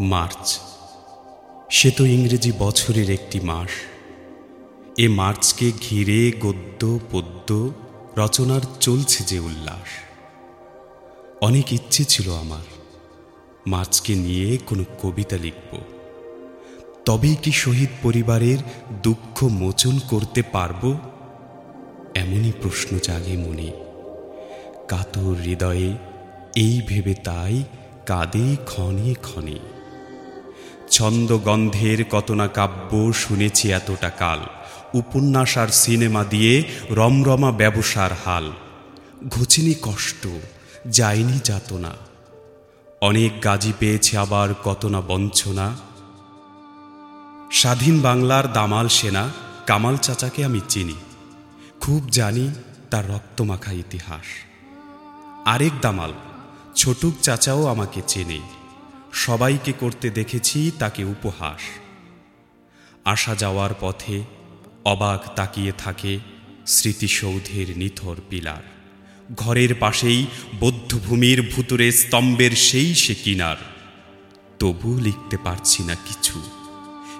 March. সে তো ইংরেজি বছরের একটি মাস। এ মার্চকে ঘিরে গদ্য, পদ্য রচনার চলছে যে উল্লাস। অনেক ইচ্ছে ছিল আমার মার্চকে নিয়ে কোনো কবিতা লিখব। তবেই কি শহীদ পরিবারের দুঃখ মোচন করতে পারব? এমনই প্রশ্ন জাগে মনে। কাতর হৃদয়ে এই ভেবে তাই কাঁদে ক্ষণে ক্ষণে। ছন্দ গন্ধের কত না কাব্য শুনেছি এতটা কাল। উপন্যাস আর সিনেমা দিয়ে রমরমা ব্যবসার হাল। ঘুচিনি কষ্ট যায়নি যাতনা। অনেক গাজি পেয়েছে আবার কত না বঞ্চনা। স্বাধীন বাংলার দামাল সেনা, কামাল চাচাকে আমি চিনি। খুব জানি তার রক্তমাখা ইতিহাস। আরেক দামাল, ছোটুক চাচাও আমাকে চেনে। সবাইকে করতে দেখেছি তাকে উপহাস। আসা যাওয়ার পথে অবাক তাকিয়ে থাকে স্মৃতিসৌধের নিথর পিলার। ঘরের পাশেই বৌদ্ধভূমির ভুতুরে স্তম্ভের সেই সে কিনার। তবু লিখতে পারছি না কিছু।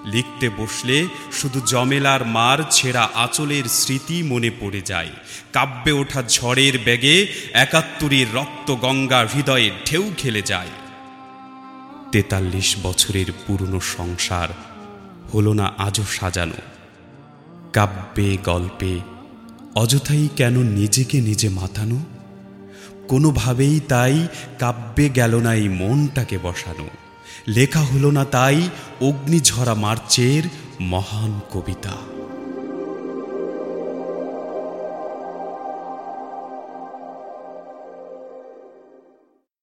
লিখতে বসলে শুধু জমেলার মার ছেঁড়া আঁচলের স্মৃতি মনে পড়ে যায়। কাব্যে ওঠা ঝড়ের ব্যাগে একাত্তরের রক্ত গঙ্গা হৃদয়ে ঢেউ খেলে যায়। তেতাল্লিশ বছরের পুরনো সংসার হল না আজও সাজানো। কাব্যে, গল্পে অযথাই কেন নিজেকে নিজে মাতানো? কোনোভাবেই তাই কাব্যে গেল না এই মনটাকে বসানো। লেখা হলো না তাই অগ্নিঝরা মার্চের মহান কবিতা।